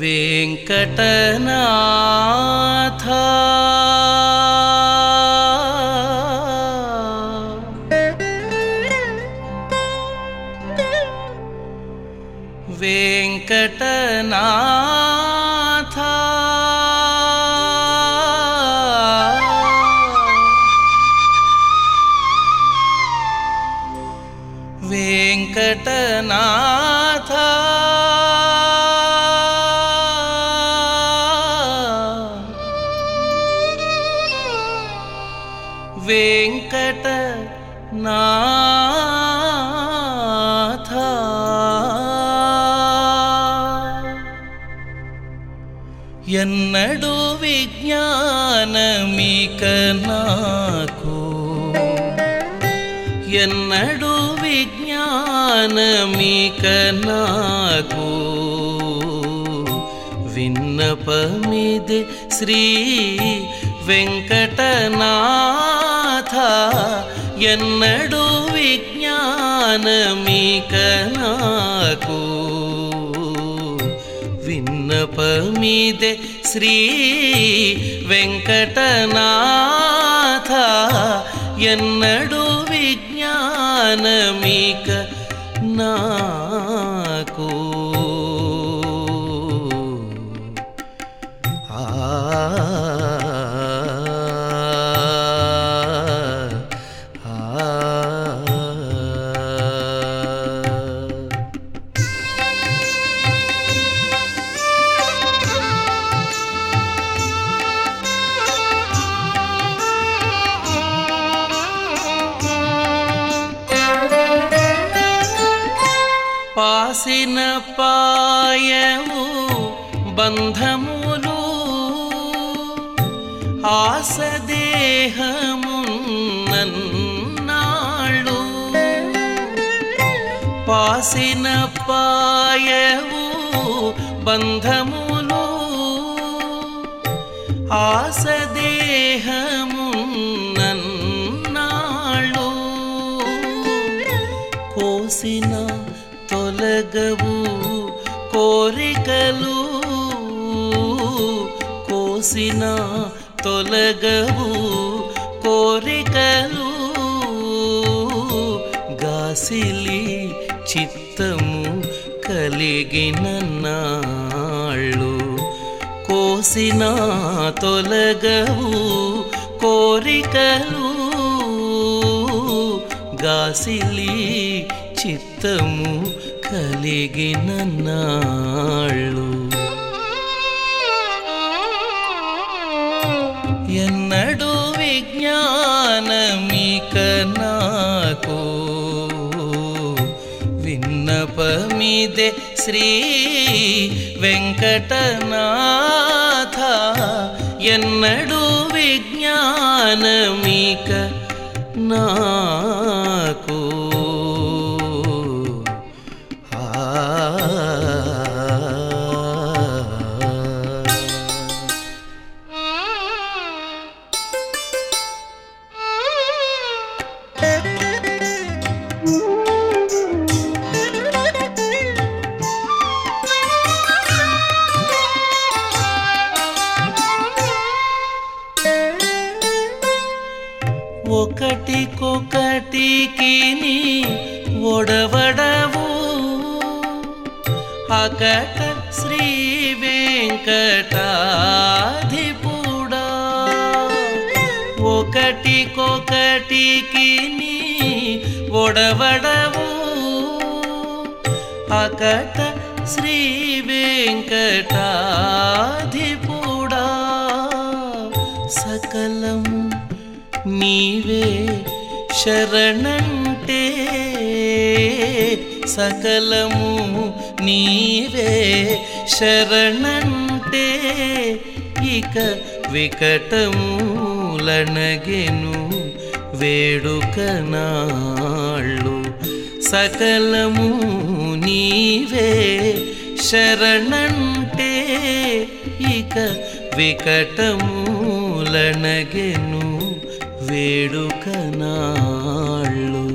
वेङ्कटनाथ। वेङ्कटनाथ। वेङ्कटनाथ। न्नडुविज्ञानमिकनको विन्नपमिद् श्री वेङ्कटनाथा यन्नडु विज्ञानमीकनको मिदेश्रीवेङ्कटनाथ यन्नडुविज्ञानमिकन పాసిన పాయవు బంధములు ఆసదేహమున్నాళ్ళు పాసిన పాయవు బంధములు ఆసదే తొలగవు కోరికలు కోసిన తొలగవు కోరికలు గాసిలి చిత్తము కలిగిన నాళ్ళు కోసిన తొలగవు కోరికలు గాసిలి చిత్తము ಕಲೆಗೆ ನನ್ನಾಳು ಎನ್ನಡು ವಿಜ್ಞಾನ ಮೀಕನಾಕೋ ವಿನ್ನಪಮಿದೆ ಶ್ರೀ ವೆಂಕಟನಾಥ ಎನ್ನಡು ವಿಜ್ಞಾನ ಮೀಕ ನಾಕೋ ఒకటికొకటికి నీ ఒడవడవు. అకట శ్రీ వెంకటాధిపుడా. ఒకటికొకటికి నీ ఒడవడవు. అకట శ్రీ వెంకటాధిపుడా. సకలం నీవే శరణంటే సకలము నీవే శరణంటే ఇక వికటములనగెను వేడుక నాళ్ళు. సకలము నీవే శరణంటే ఇక వికటములనగెను వేడుక నాళ్ళు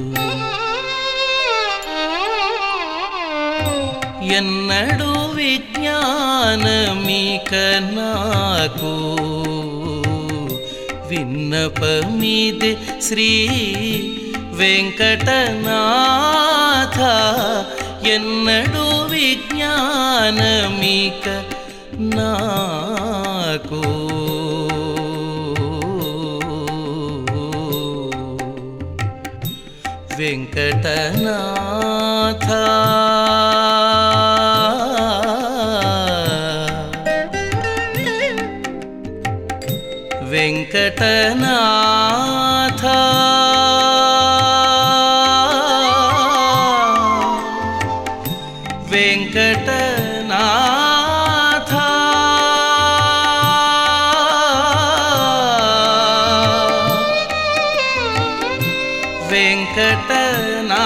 ఎన్నడు విజ్ఞానమిక నాకు విన్నపమిదే శ్రీ వెంకటనాథ ఎన్నడు విజ్ఞానమిక నాకు वेंकटनाथ। वेंकटनाथ। वेङ्कट வெங்கடனா